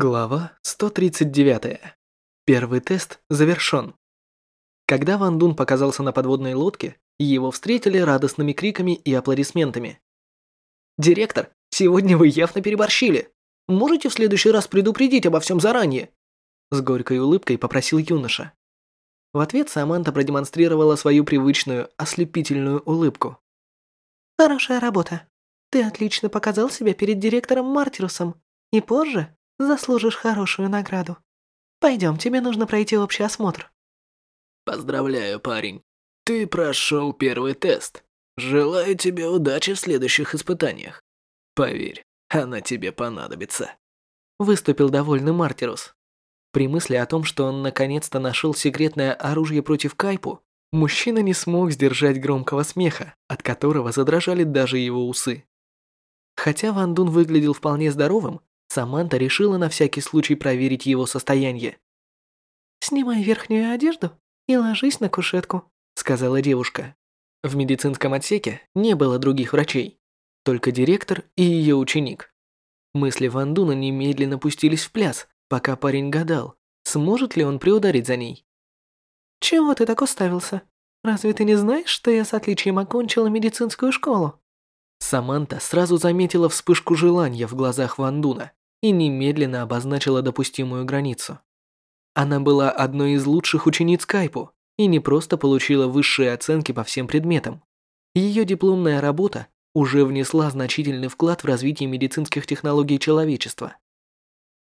Глава 139. Первый тест завершен. Когда Ван Дун показался на подводной лодке, его встретили радостными криками и аплодисментами. «Директор, сегодня вы явно переборщили. Можете в следующий раз предупредить обо всем заранее?» С горькой улыбкой попросил юноша. В ответ Саманта продемонстрировала свою привычную, ослепительную улыбку. «Хорошая работа. Ты отлично показал себя перед директором Мартирусом. И позже Заслужишь хорошую награду. Пойдем, тебе нужно пройти общий осмотр. Поздравляю, парень. Ты прошел первый тест. Желаю тебе удачи в следующих испытаниях. Поверь, она тебе понадобится. Выступил довольный Мартирус. При мысли о том, что он наконец-то нашел секретное оружие против Кайпу, мужчина не смог сдержать громкого смеха, от которого задрожали даже его усы. Хотя Ван Дун выглядел вполне здоровым, Саманта решила на всякий случай проверить его состояние. «Снимай верхнюю одежду и ложись на кушетку», сказала девушка. В медицинском отсеке не было других врачей, только директор и ее ученик. Мысли Ван Дуна немедленно пустились в пляс, пока парень гадал, сможет ли он приударить за ней. «Чего ты так уставился? Разве ты не знаешь, что я с отличием окончила медицинскую школу?» Саманта сразу заметила вспышку желания в глазах Ван Дуна и немедленно обозначила допустимую границу. Она была одной из лучших учениц Кайпу и не просто получила высшие оценки по всем предметам. Ее дипломная работа уже внесла значительный вклад в развитие медицинских технологий человечества.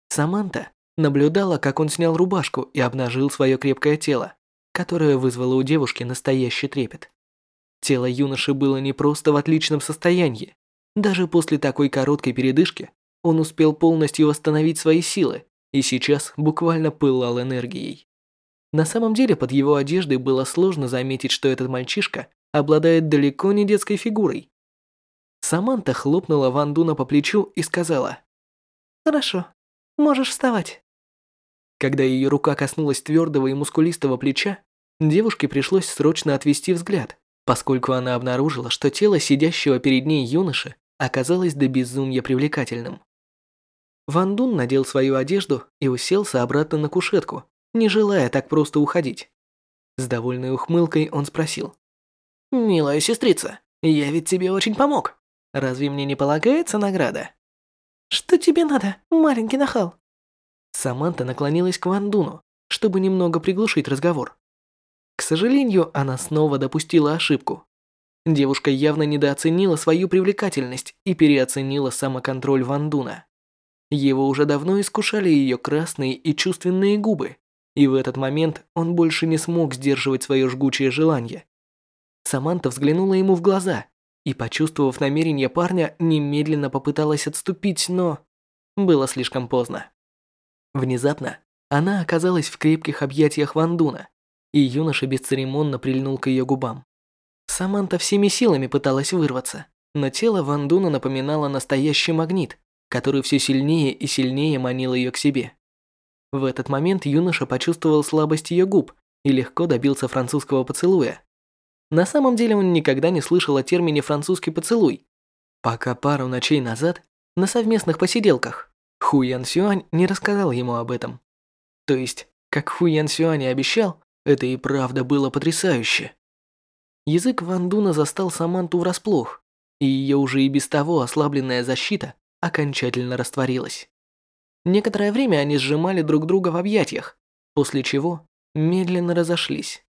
Саманта наблюдала, как он снял рубашку и обнажил свое крепкое тело, которое вызвало у девушки настоящий трепет. Тело юноши было не просто в отличном состоянии. Даже после такой короткой передышки он успел полностью восстановить свои силы и сейчас буквально пылал энергией. На самом деле под его одеждой было сложно заметить, что этот мальчишка обладает далеко не детской фигурой. Саманта хлопнула Ван Дуна по плечу и сказала. «Хорошо, можешь вставать». Когда ее рука коснулась твердого и мускулистого плеча, девушке пришлось срочно отвести взгляд, поскольку она обнаружила, что тело сидящего перед ней юноши оказалось до безумия привлекательным. Ван Дун надел свою одежду и уселся обратно на кушетку, не желая так просто уходить. С довольной ухмылкой он спросил. «Милая сестрица, я ведь тебе очень помог. Разве мне не полагается награда?» «Что тебе надо, маленький нахал?» Саманта наклонилась к Ван Дуну, чтобы немного приглушить разговор. К сожалению, она снова допустила ошибку. Девушка явно недооценила свою привлекательность и переоценила самоконтроль Ван Дуна. Его уже давно искушали ее красные и чувственные губы, и в этот момент он больше не смог сдерживать свое жгучее желание. Саманта взглянула ему в глаза и, почувствовав намерение парня, немедленно попыталась отступить, но было слишком поздно. Внезапно она оказалась в крепких объятиях Вандуна, и юноша бесцеремонно прильнул к ее губам. Саманта всеми силами пыталась вырваться, но тело Вандуна напоминало настоящий магнит, который все сильнее и сильнее манил ее к себе. В этот момент юноша почувствовал слабость ее губ и легко добился французского поцелуя. На самом деле он никогда не слышал о термине «французский поцелуй», пока пару ночей назад на совместных посиделках Ху Ян Сюань не рассказал ему об этом. То есть, как Ху Ян Сюань и обещал, это и правда было потрясающе. Язык Ван Дуна застал Саманту врасплох, и ее уже и без того ослабленная защита окончательно растворилась. Некоторое время они сжимали друг друга в объятиях, после чего медленно разошлись.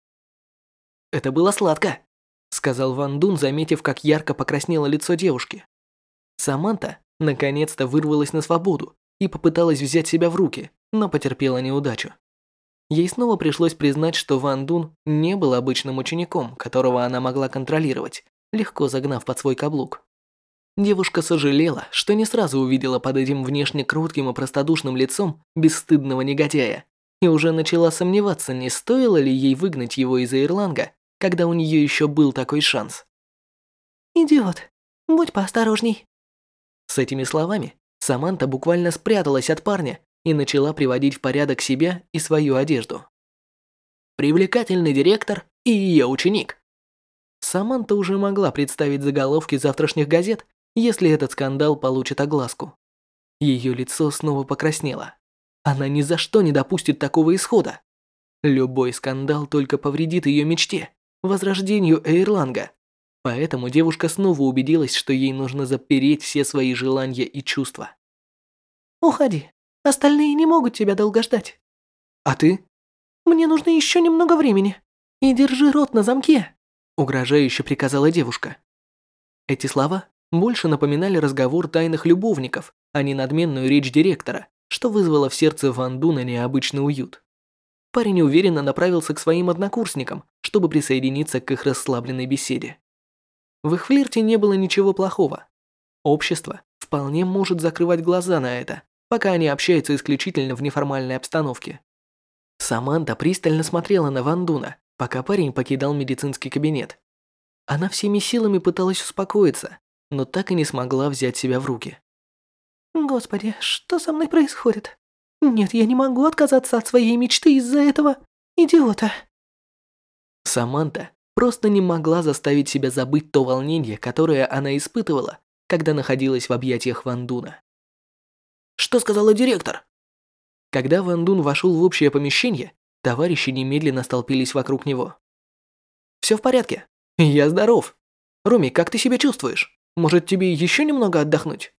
«Это было сладко», — сказал Ван Дун, заметив, как ярко покраснело лицо девушки. Саманта наконец-то вырвалась на свободу и попыталась взять себя в руки, но потерпела неудачу. Ей снова пришлось признать, что Ван Дун не был обычным учеником, которого она могла контролировать, легко загнав под свой каблук. Девушка сожалела, что не сразу увидела под этим внешне кротким и простодушным лицом бесстыдного негодяя, и уже начала сомневаться, не стоило ли ей выгнать его из Ирланга, когда у нее еще был такой шанс. «Идиот, будь поосторожней». С этими словами Саманта буквально спряталась от парня и начала приводить в порядок себя и свою одежду. Привлекательный директор и ее ученик. Саманта уже могла представить заголовки завтрашних газет если этот скандал получит огласку. Ее лицо снова покраснело, Она ни за что не допустит такого исхода. Любой скандал только повредит ее мечте, возрождению Эйрланга. Поэтому девушка снова убедилась, что ей нужно запереть все свои желания и чувства. «Уходи. Остальные не могут тебя долго ждать». «А ты?» «Мне нужно еще немного времени. И держи рот на замке», — угрожающе приказала девушка. Эти слова больше напоминали разговор тайных любовников, а не надменную речь директора, что вызвало в сердце Ван Дуна необычный уют. Парень уверенно направился к своим однокурсникам, чтобы присоединиться к их расслабленной беседе. В их флирте не было ничего плохого. Общество вполне может закрывать глаза на это, пока они общаются исключительно в неформальной обстановке. Саманта пристально смотрела на Ван Дуна, пока парень покидал медицинский кабинет. Она всеми силами пыталась успокоиться, но так и не смогла взять себя в руки. «Господи, что со мной происходит? Нет, я не могу отказаться от своей мечты из-за этого идиота». Саманта просто не могла заставить себя забыть то волнение, которое она испытывала, когда находилась в объятиях Вандуна. «Что сказала директор?» Когда Вандун вошел в общее помещение, товарищи немедленно столпились вокруг него. «Все в порядке. Я здоров. Роми, как ты себя чувствуешь? Может, тебе еще немного отдохнуть?»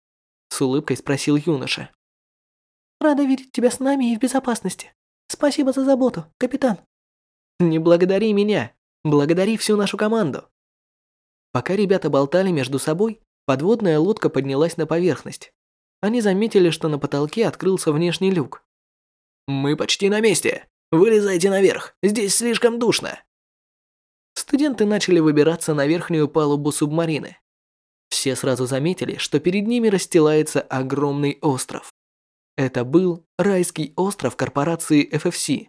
С улыбкой спросил юноша. «Рада видеть тебя с нами и в безопасности. Спасибо за заботу, капитан». «Не благодари меня. Благодари всю нашу команду». Пока ребята болтали между собой, подводная лодка поднялась на поверхность. Они заметили, что на потолке открылся внешний люк. «Мы почти на месте. Вылезайте наверх. Здесь слишком душно». Студенты начали выбираться на верхнюю палубу субмарины. Все сразу заметили, что перед ними расстилается огромный остров. Это был райский остров корпорации FFC.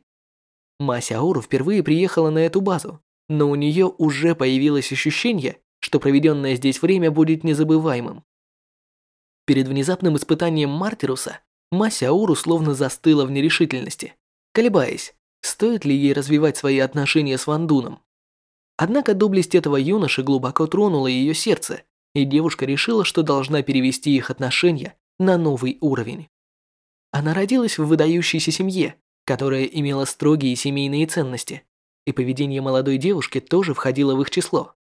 Масяору впервые приехала на эту базу, но у нее уже появилось ощущение, что проведенное здесь время будет незабываемым. Перед внезапным испытанием Мартируса Масяору словно застыла в нерешительности, колебаясь, стоит ли ей развивать свои отношения с Вандуном. Однако доблесть этого юноши глубоко тронула ее сердце, и девушка решила, что должна перевести их отношения на новый уровень. Она родилась в выдающейся семье, которая имела строгие семейные ценности, и поведение молодой девушки тоже входило в их число.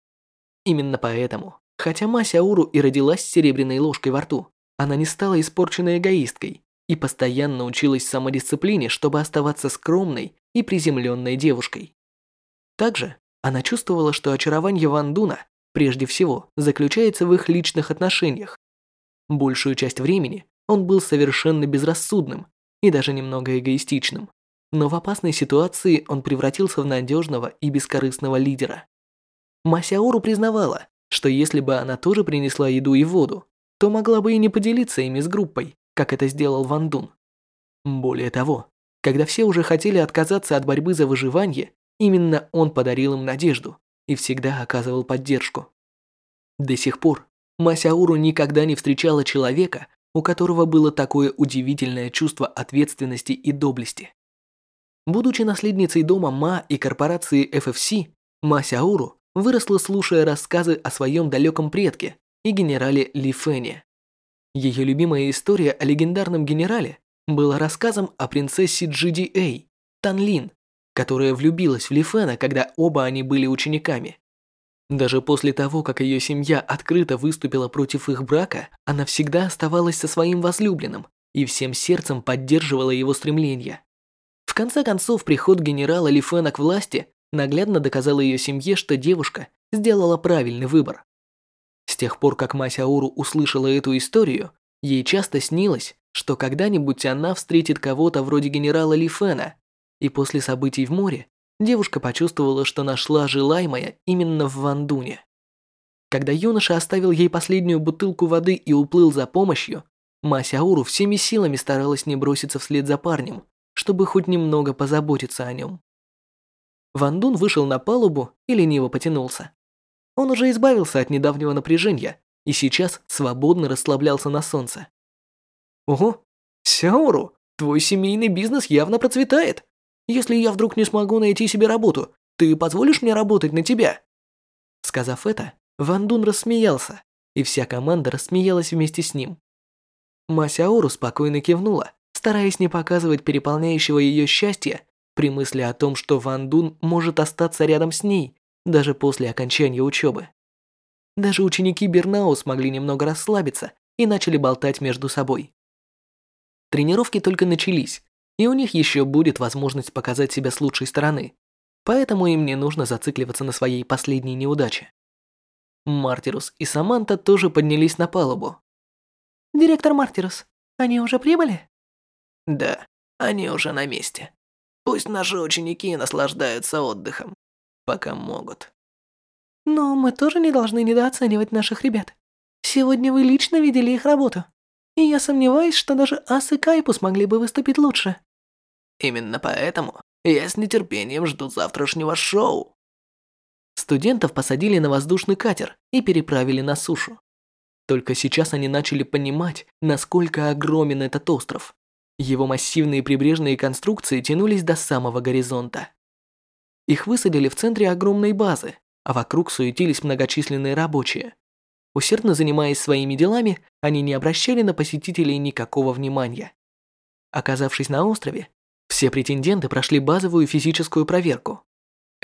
Именно поэтому, хотя Мася Ауру и родилась с серебряной ложкой во рту, она не стала испорченной эгоисткой и постоянно училась самодисциплине, чтобы оставаться скромной и приземленной девушкой. Также она чувствовала, что очарование Ван Дуна прежде всего заключается в их личных отношениях. Большую часть времени он был совершенно безрассудным и даже немного эгоистичным, но в опасной ситуации он превратился в надежного и бескорыстного лидера. Масяору признавала, что если бы она тоже принесла еду и воду, то могла бы и не поделиться ими с группой, как это сделал Ван Дун. Более того, когда все уже хотели отказаться от борьбы за выживание, именно он подарил им надежду и всегда оказывал поддержку. До сих пор Масяуру никогда не встречала человека, у которого было такое удивительное чувство ответственности и доблести. Будучи наследницей дома Ма и корпорации FFC, Масяуру выросла, слушая рассказы о своем далеком предке и генерале Ли Фэне. Ее любимая история о легендарном генерале была рассказом о принцессе Джиди Эй, Танлин, которая влюбилась в Ли Фэна, когда оба они были учениками. Даже после того, как ее семья открыто выступила против их брака, она всегда оставалась со своим возлюбленным и всем сердцем поддерживала его стремления. В конце концов, приход генерала Ли Фэна к власти наглядно доказал ее семье, что девушка сделала правильный выбор. С тех пор, как Мася Ауру услышала эту историю, ей часто снилось, что когда-нибудь она встретит кого-то вроде генерала Ли Фэна, и после событий в море девушка почувствовала, что нашла желаемое именно в Вандуне. Когда юноша оставил ей последнюю бутылку воды и уплыл за помощью, Масяуру всеми силами старалась не броситься вслед за парнем, чтобы хоть немного позаботиться о нем. Вандун вышел на палубу и лениво потянулся. Он уже избавился от недавнего напряжения и сейчас свободно расслаблялся на солнце. «Ого, Сяуру, твой семейный бизнес явно процветает!» Если я вдруг не смогу найти себе работу, ты позволишь мне работать на тебя?» Сказав это, Ван Дун рассмеялся, и вся команда рассмеялась вместе с ним. Масяору спокойно кивнула, стараясь не показывать переполняющего ее счастья при мысли о том, что Ван Дун может остаться рядом с ней даже после окончания учебы. Даже ученики Бернау смогли немного расслабиться и начали болтать между собой. Тренировки только начались, и у них еще будет возможность показать себя с лучшей стороны, поэтому им не нужно зацикливаться на своей последней неудаче. Мартирус и Саманта тоже поднялись на палубу. «Директор Мартирус, они уже прибыли?» «Да, они уже на месте. Пусть наши ученики наслаждаются отдыхом, пока могут». «Но мы тоже не должны недооценивать наших ребят. Сегодня вы лично видели их работу, и я сомневаюсь, что даже Ас и Кайпу смогли бы выступить лучше». «Именно поэтому я с нетерпением жду завтрашнего шоу». Студентов посадили на воздушный катер и переправили на сушу. Только сейчас они начали понимать, насколько огромен этот остров. Его массивные прибрежные конструкции тянулись до самого горизонта. Их высадили в центре огромной базы, а вокруг суетились многочисленные рабочие. Усердно занимаясь своими делами, они не обращали на посетителей никакого внимания. Оказавшись на острове, все претенденты прошли базовую физическую проверку.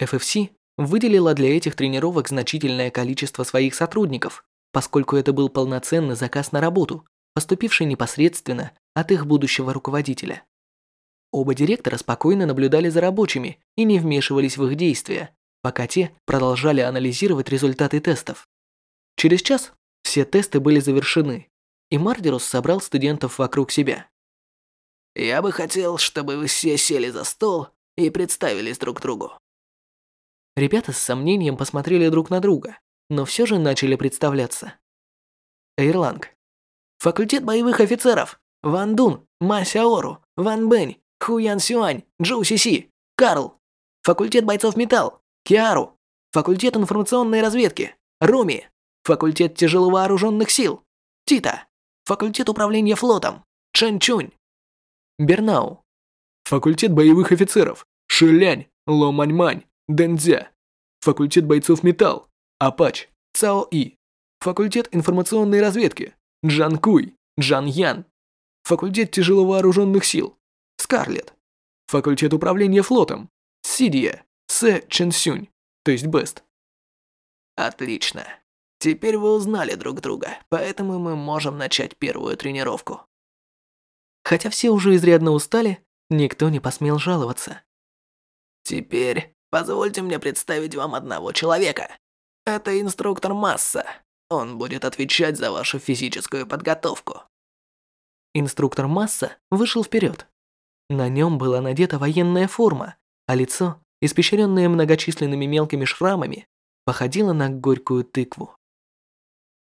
FFC выделила для этих тренировок значительное количество своих сотрудников, поскольку это был полноценный заказ на работу, поступивший непосредственно от их будущего руководителя. Оба директора спокойно наблюдали за рабочими и не вмешивались в их действия, пока те продолжали анализировать результаты тестов. Через час все тесты были завершены, и Мардерус собрал студентов вокруг себя. «Я бы хотел, чтобы вы все сели за стол и представились друг другу. Ребята с сомнением посмотрели друг на друга, но все же начали представляться. Эйрланг. Факультет боевых офицеров. Ван Дун, Ма Сяору, Ван Бэнь, Ху Ян Сюань, Джоу Си Си, Карл. Факультет бойцов металл. Киару. Факультет информационной разведки. Руми. Факультет тяжеловооруженных сил. Тита. Факультет управления флотом. Чэн Чунь. Бернау. Факультет боевых офицеров. Шилянь, Ло Мань Мань, Дэнзя. Факультет бойцов металл. Апач, Цао И. Факультет информационной разведки. Джан Куй, Джан Ян. Факультет тяжеловооруженных сил. Скарлетт. Факультет управления флотом. Сидия, Сэ Чен Сюнь, то есть Бест. Отлично. Теперь вы узнали друг друга, поэтому мы можем начать первую тренировку. Хотя все уже изрядно устали, никто не посмел жаловаться. Теперь позвольте мне представить вам одного человека. Это инструктор Масса. Он будет отвечать за вашу физическую подготовку. Инструктор Масса вышел вперед. На нем была надета военная форма, а лицо, испещренное многочисленными мелкими шрамами, походило на горькую тыкву.